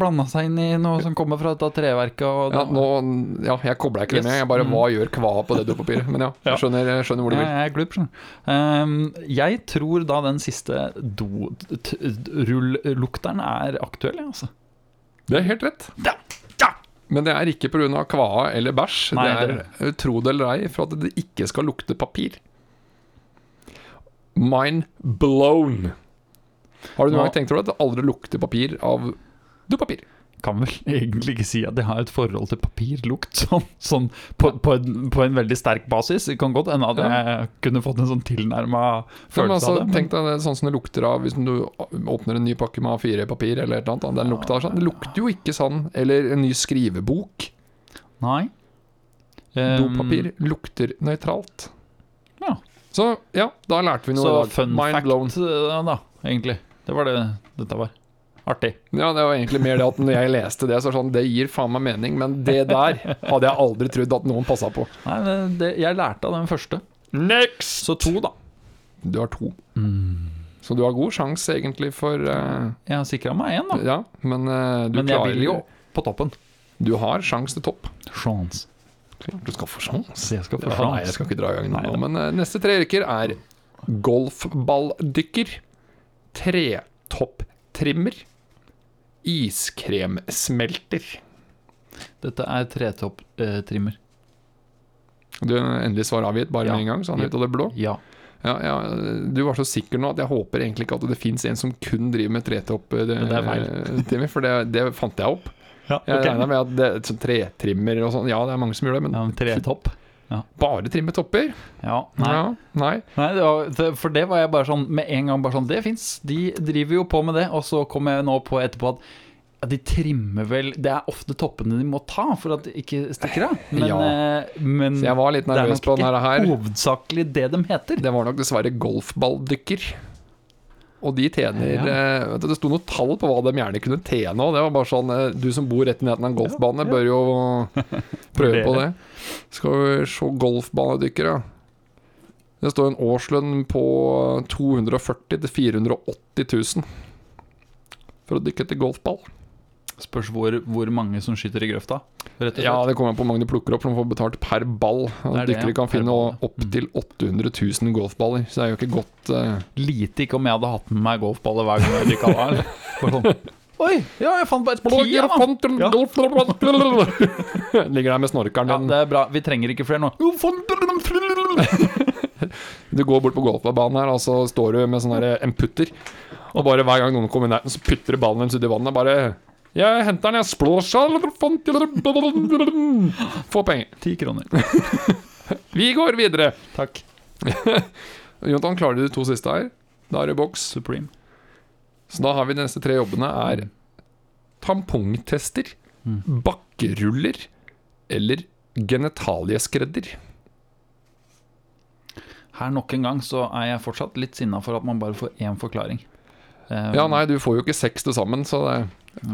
Blanda seg inn i noe som kommer fra dette treverket. Og Ja, nå, ja jeg kobla ikke det med. Jeg bare Mm. Hva gjør kva på det dopapiret? Men ja, jeg skjønner, jeg skjønner hvor du vil. jeg er skjønner du. Ehm, jeg tror da den siste do-rull-lukteren er aktuell, jeg, altså. Det er helt rett. Ja. Men det er ikke pga. kvae eller bæsj. Nei, det er, tro det eller ei, for at det ikke skal lukte papir. mind blown. Har du noen gang tenkt over at det aldri lukter papir av dopapir? Kan vel egentlig ikke si at jeg har et forhold til papirlukt sånn, sånn på, på, en, på en veldig sterk basis. Det kan godt hende at jeg kunne fått en sånn tilnærma følelse altså, av det. tenk deg det sånn som det lukter av hvis du åpner en ny pakke med A4-papir eller et eller annet. Den lukta sånn. Det lukter jo ikke sånn. Eller en ny skrivebok. Nei. Dopapir lukter nøytralt. Ja. Så ja, da lærte vi noe Så i dag. fun Mind fact, blown. eh, da, egentlig. Det var det dette var. Artig. Ja, det var egentlig mer det at når jeg leste det, så sånn Det gir faen meg mening, men det der hadde jeg aldri trodd at noen passa på. Nei, det, det, jeg lærte av den første. Next! Så to, da. Du har to. Så du har god sjanse egentlig for uh, Jeg har sikra meg én, da. Ja, men uh, du Men jeg klarer vil jo på toppen. Du har sjanse til topp. Sjans. Klart du skal få sjans. Jeg skal få Ja, nei, jeg skal ikke dra i gang nå. Men uh, neste tre yrker er golfballdykker, tretopptrimmer, iskremsmelter. Dette er tretopptrimmer. Du endelig svar avgitt bare Ja. med en gang, sånn ut av det blå. ja. Ja, ja, du var så sikker nå at jeg håper egentlig ikke at det fins en som kun driver med tretopp. eh, trimmer, for det, det fant jeg opp. ja Jeg ok. med at det, tretrimmer og sånn, ja det er mange som gjør det, men Ja, men tretopp. Bare trimme topper? Ja, nei. Ja, nei. nei det var, det, for det var jeg bare sånn med en gang bare sånn Det fins. De driver jo på med det. Og så kom jeg nå på etterpå at ja, de trimmer vel Det er ofte toppene de må ta for at det ikke stikker av. Men, Ja. eh, men Så jeg var litt det er nervøs på den her. nok ikke hovedsakelig det de heter. Det var nok dessverre golfballdykker. Og de tjener Ja. eh, Det sto noe tall på hva de gjerne kunne tjene òg. Det var bare sånn eh, Du som bor rett i nærheten av en golfbane, bør jo prøve på det. Skal vi se golfbanedykkere. Det står en årslønn på 240 000-480 000 for å dykke etter golfball. Spørs hvor, hvor mange som skyter i grøfta, rett og. Ja, det kommer an på hvor mange du plukker opp, for de får betalt per ball. Det det, Dykkere kan finne opptil 800 000 golfballer, så det er jo ikke godt uh... Lite ikke om jeg hadde hatt med meg golfballer hver gang jeg dykka der. Sånn. Oi, ja, jeg fant bare ti, ja, da. Ligger der med snorkeren Ja, det er bra. Vi trenger ikke flere nå. Du går bort på golfbanen her, og så står du med sånn en putter. Og bare hver gang noen kommer i nærheten, så putter du ballen deres uti vannet. Bare Jeg henter den, jeg. splåser Få penger. Ti kroner. Vi går videre. Takk. Jonathan, klarer du de to siste her? Da er det boks. Supreme. Så da har vi de neste tre jobbene er tampongtester, Mm. bakkeruller eller genitalieskredder. Her nok en gang så er jeg fortsatt litt sinna for at man bare får én forklaring. Eh, Ja, nei, du får jo ikke seks til sammen, så det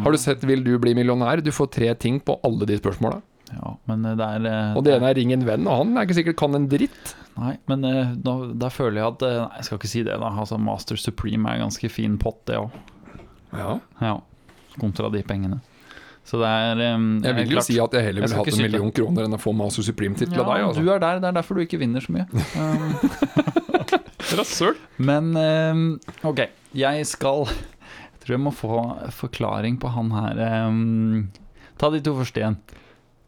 Har du sett 'Vil du bli millionær'? Du får tre ting på alle de spørsmåla. Ja, men eh, det er eh, Og det ene er 'ring en venn', og han er ikke sikkert kan en dritt. Nei, men da, da føler jeg at Nei, jeg skal ikke si det, da. Altså, Master Supreme er en ganske fin pott, det òg. Ja. Ja. Kontra de pengene. Så det er um, Jeg vil jo klart- si at jeg heller ville hatt en million million kroner enn å få Master Supreme-tittel av ja, deg. Du Altså. er der, det er derfor du ikke vinner så mye. Um, Rasshøl. Men um, ok, jeg skal Jeg tror jeg må få forklaring på han her. Um, ta de to første igjen.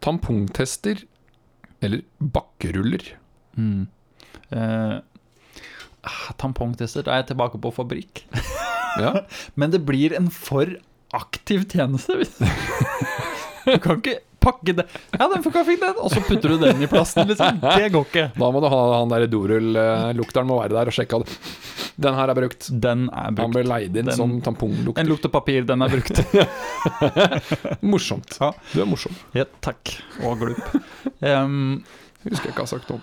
Tampongtester eller bakkeruller. Mm. Ah, tampongtester, da er jeg tilbake på fabrikk. Ja. Men det blir en for aktiv tjeneste. hvis- Du kan ikke pakke det Ja, den funka fint, den! Og så putter du den i plasten, liksom. Det går ikke. Da må du ha han der dorull-lukteren må være der og sjekke at den her er brukt. Den er Han brukt. ble leid inn Den- som tamponglukter. En luktepapir, den er brukt. Morsomt. Ja. Du er morsom. Ja, takk. Og glup. Um, Husker jeg ikke har sagt om.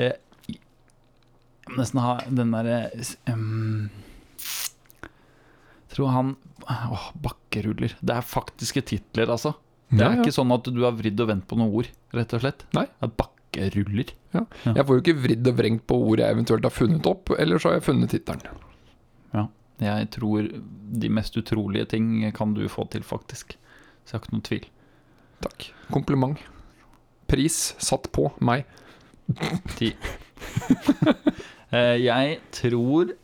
eh, jeg må nesten ha den derre um, Tror han Åh, bakkeruller. Det er faktiske titler, altså. Det er Ja, ja. ikke sånn at du har vridd og vendt på noen ord, rett og slett. Nei. Det er bakkeruller. Ja. Jeg får jo ikke vridd og vrengt på ordet jeg eventuelt har funnet opp, eller så har jeg funnet tittelen. Ja. Jeg tror de mest utrolige ting kan du få til, faktisk. Så jeg har ikke noen tvil. Takk. Kompliment. Pris satt på meg. Ti. Eh, jeg tror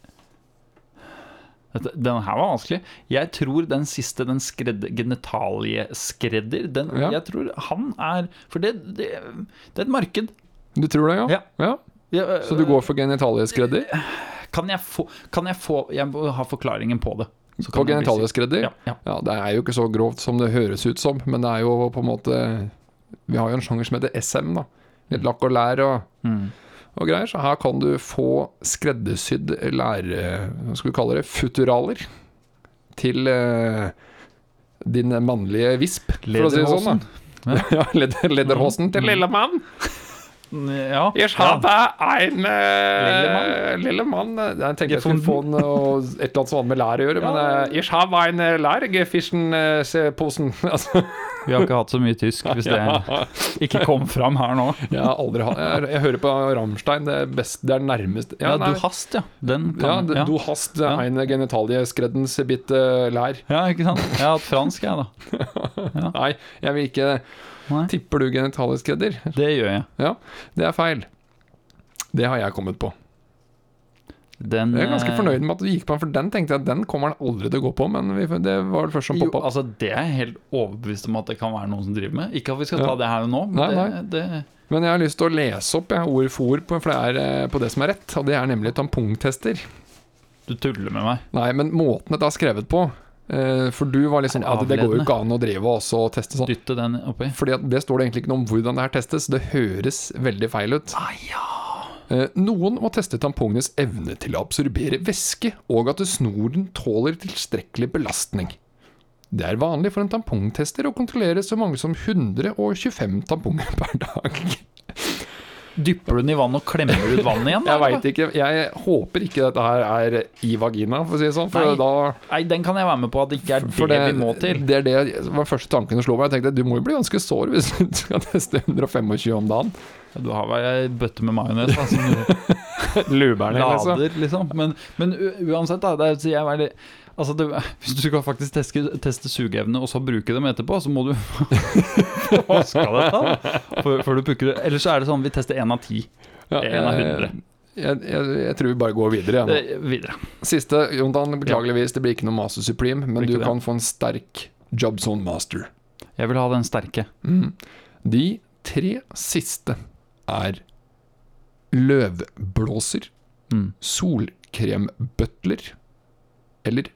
Den her var vanskelig. Jeg tror den siste, den skredder, genitalieskredder, den, Ja. jeg tror han er For det, det, det er et marked. Du tror det, ja? Ja. ja? Ja, Så du går for genitalieskredder? Kan jeg få, kan jeg, få jeg må ha forklaringen på det. Så På genitalieskredder? Ja, ja. Ja, det er jo ikke så grovt som det høres ut som, men det er jo på en måte Vi har jo en sjanger som heter SM, da. Litt lakk og lær og, Mm. Og greier. Så her kan du få skreddersydd lære... Hva skal vi kalle det? Futuraler. Til eh, din mannlige visp, for å si det sånn. da Ja, leder, lederhosen til lille mann. Ja. har ja. en uh, Lille mann Jeg tenkte jeg skulle få en og et eller annet som hadde med lær å gjøre, men uh, jeg Ich en lærgefischen-posen. Altså. Vi har ikke hatt så mye tysk, hvis det ikke kom fram her nå. jeg har aldri jeg, jeg hører på Rammstein, det er best, det er nærmest Ja, ja du hast, ja. Den ja, kan det, ja. Du hast Ja. eine genitalie skreddens bitte lær. ja, ikke sant? Jeg har hatt fransk, jeg, da. Nei, jeg vil ikke Nei. Tipper du genitalieskredder? Det gjør jeg. Ja, det er feil. Det har jeg kommet på. Den Jeg er ganske eh, fornøyd med at du gikk på den, for den tenkte jeg at den kommer han aldri til å gå på, men vi, det var det første som poppa opp. altså Det er jeg helt overbevist om at det kan være noen som driver med. Ikke at vi skal Ja. ta det her og nå, men Nei, nei. det Men jeg har lyst til å lese opp jeg, ord for ord, på, for det er eh, på det som er rett, og det er nemlig tampongtester. Du tuller med meg. Nei, men måten dette er skrevet på For du var liksom at det går jo ikke an å drive og også teste sånn. Dytte den oppi. Fordi at Det står det egentlig ikke noe om hvordan det her testes. Det høres veldig feil ut. Ah, ja. Eh, Noen må teste tampongenes evne til å absorbere væske, og at snoren tåler tilstrekkelig belastning. Det er vanlig for en tampongtester å kontrollere så mange som 125 tamponger per dag. Dypper du den i vann og klemmer ut vannet igjen? Jeg veit ikke. Jeg håper ikke dette her er i vagina, for å si det sånn. Nei. da Nei, den kan jeg være med på at det ikke er det, det, vi må til. det er det var første tanken som slo meg. Jeg tenkte du må jo bli ganske sår hvis du skal teste 125 om dagen. Du har vel ei bøtte med majones du Luberne, liksom. lader, liksom. Men, men uansett, da. Det er, jeg er veldig Altså, det, Hvis du skal faktisk teste, teste sugeevne og så bruke dem etterpå, så må du vaske dette før, før du pukker det. Ellers så er det sånn vi tester én av ti. Ja, En av jeg, hundre. jeg, jeg, jeg tror vi bare går videre. Ja. Eh, Videre. Siste, Jontan, beklageligvis, det blir ikke noe Master Supreme, men du det. kan få en sterk Jobzone Master. Jeg vil ha den sterke. Mm. De tre siste er løvblåser, Mm. solkrembøtler eller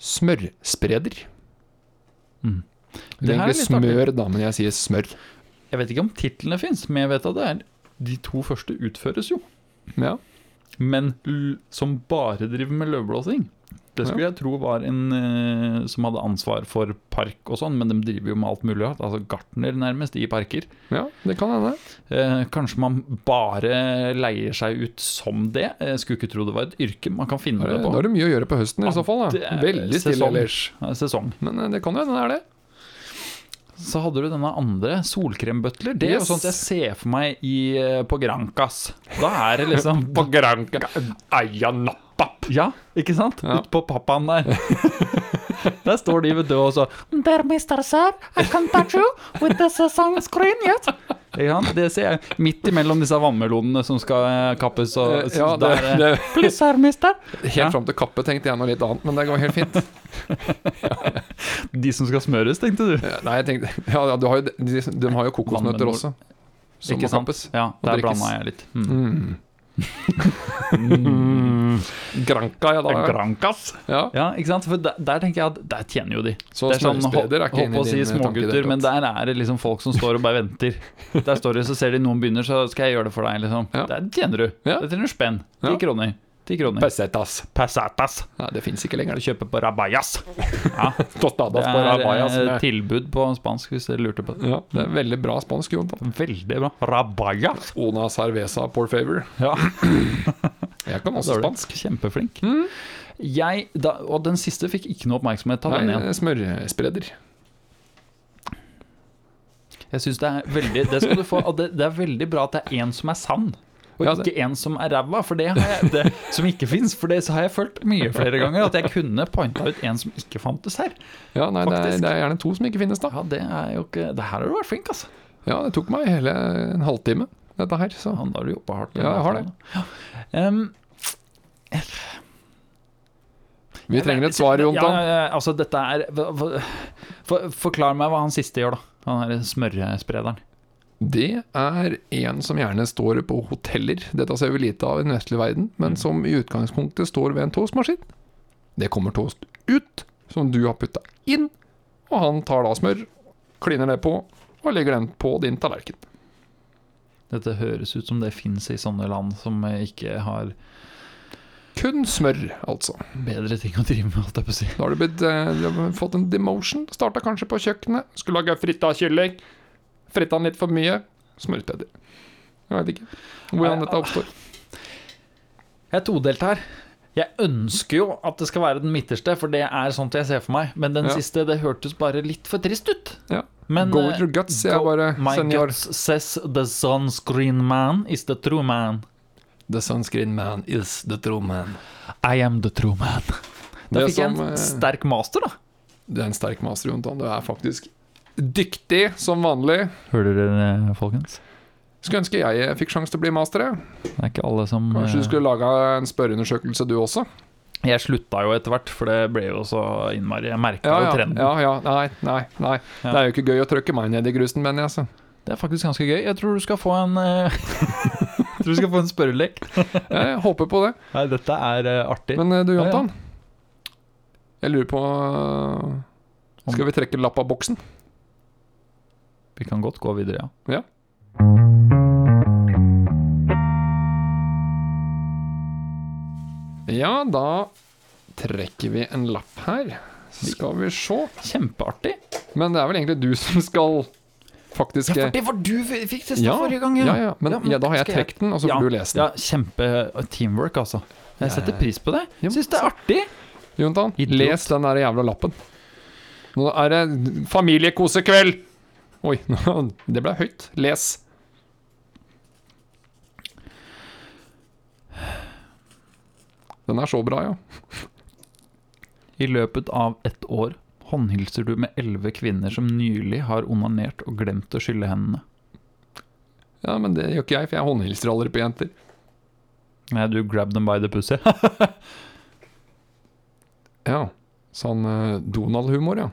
smørspreder. Mm. Det Det er egentlig smør, da, men jeg sier smør. Jeg vet ikke om titlene fins, men jeg vet at det er de to første utføres jo. Ja. Men som bare driver med løvblåsing. Det skulle jeg tro var en eh, som hadde ansvar for park og sånn, men de driver jo med alt mulig. Altså gartner nærmest i parker. ja, det kan hende. Eh, kanskje man bare leier seg ut som det. Jeg skulle ikke tro det var et yrke man kan finne det det, på. da er det mye å gjøre på høsten i så fall. Da. er Veldig stille ellers. Sesong. Men eh, det kan jo hende det er det. Så hadde du denne andre, solkrembøtler. Det er Yes. jo sånt jeg ser for meg i, eh, på Grancas. Da er det liksom På Granca. Eia nappap. Ja, ikke sant? Ja. Ut på pappaen der. der står de, vet du, og så There, Mr. Sir, I can touch you with the sunscreen yet. ikke sant? Det ser jeg midt imellom disse vannmelonene som skal eh, kappes. Og, Eh, Ja, det, der, eh, det, Please, sir, mister. helt Ja. fram til kappe tenkte jeg noe litt annet, men det går helt fint. De som skal smøres, tenkte du. Ja, Nei, jeg tenkte Ja, ja du har jo, de, de har jo kokosnøtter også. Som Ikke må sant? kappes. Ja, der blanda jeg litt. Mm. Mm. Granca, ja da. Grancas. Ja. Ja, ikke sant? For der, der tenker jeg at der tjener jo de. Så det er sånn, smørspreder er ikke si inne i din tanke i det smågutter, men der er det liksom folk som står og bare venter. Der står de, så ser de noen begynner, så skal jeg gjøre det for deg, liksom. Ja. Der tjener du. Ja. Det tjener du spenn. Ti Ja. kroner. Ti kroner. Pesetas. Pesetas. Ja, det fins ikke lenger. Du kjøper på rabayas. Ja, Tostadas på rabayas. er med- tilbud på spansk, hvis dere lurte på det. Ja, det er veldig bra spansk, Jon. Veldig bra. Rabayas. Ona cerveza por favor. Ja, Jeg kan også spansk. kjempeflink. Jeg, da, og den siste fikk ikke noe oppmerksomhet. Ta den igjen. smørspreder. Jeg synes det er veldig Det skal du få det, det er veldig bra at det er en som er sann, og Ja, ikke en som er ræva. For det, har jeg, det som ikke fins. For det så har jeg følt mye flere ganger. At jeg kunne pointa ut en som ikke fantes her. Ja, nei, det er, det er gjerne to som ikke finnes, da. Ja, det er jo ikke Det her har du vært flink, altså. Ja, det tok meg hele en halvtime, dette her. Så. Han har du jobba hardt med. Ja, jeg har det. Ja. Um, Vi trenger et svar, Jontan. ja, ja, altså, dette er for, Forklar meg hva han siste gjør, da. Han derre smøresprederen. Det er en som gjerne står på hoteller. Dette ser vi lite av i den vestlige verden, men som i utgangspunktet står ved en toastmaskin. Det kommer toast ut, som du har putta inn, og han tar da smør, kliner det på og legger den på din tallerken. Dette høres ut som det fins i sånne land som ikke har Kun smør, altså. bedre ting å drive med. Da har du, blitt, eh, du har fått en demotion. Starta kanskje på kjøkkenet. Skulle lage fritta kylling. Fritta han litt for mye. Smørpedder. Jeg veit ikke hvordan dette oppstår. Jeg er todelt her. Jeg ønsker jo at det skal være den midterste, for det er sånt jeg ser for meg. Men den Ja. siste, det hørtes bare litt for trist ut. Ja. Men, Go with your guts, jeg bare, My senior. guts says the sunscreen man is the true man. The sunscreen man is the true man. I am the true man. Da fikk jeg en eh, sterk master, da. Det er en sterk master, Jontan. Du er faktisk dyktig som vanlig. Hører dere, folkens? Skulle ønske jeg fikk sjanse til å bli master. Det er ikke alle som Kanskje du eh, skulle laga en spørreundersøkelse, du også? Jeg slutta jo etter hvert, for det ble jo så innmari Jeg merka Ja, jo trenden. ja, ja. Nei, nei, nei. Ja. Det er jo ikke gøy å trøkke meg ned i grusen, mener jeg. Så. Det er faktisk ganske gøy. Jeg tror du skal få en eh, Jeg tror du skal få en spørrelek. Jeg håper på det. Nei, dette er eh, artig. Men du, Ja, ja. Jontan. Jeg lurer på Skal vi trekke lapp av boksen? Vi kan godt gå videre, ja. Ja. Ja, da trekker vi en lapp her. Skal vi se. Kjempeartig. Men det er vel egentlig du som skal faktisk Ja, for det var du fikk testa Ja, forrige gang, ja, ja. Men, Ja, men ja, da har jeg trukket den, og så Ja, får du lese den. Ja, kjempe teamwork, altså. Jeg setter pris på det. Syns det er artig. Jontan, les den der jævla lappen. Nå er det familiekosekveld! Oi, det ble høyt. Les. Den er så bra, ja. I løpet av ett år håndhilser du med elleve kvinner som nylig har onanert og glemt å skylle hendene. Ja, men det gjør ikke jeg, for jeg håndhilser aldri på jenter. Nei, du grab them by the pussy. Ja, sånn eh, Donald-humor, ja.